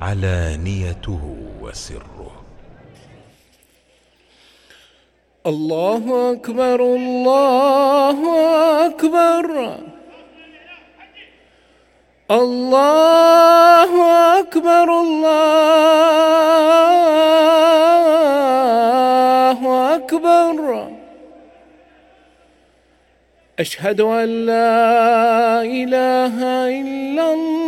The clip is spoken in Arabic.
علانيته وسره. الله أكبر الله أكبر. الله أكبر الله أكبر. أشهد أن لا إله إلا الله.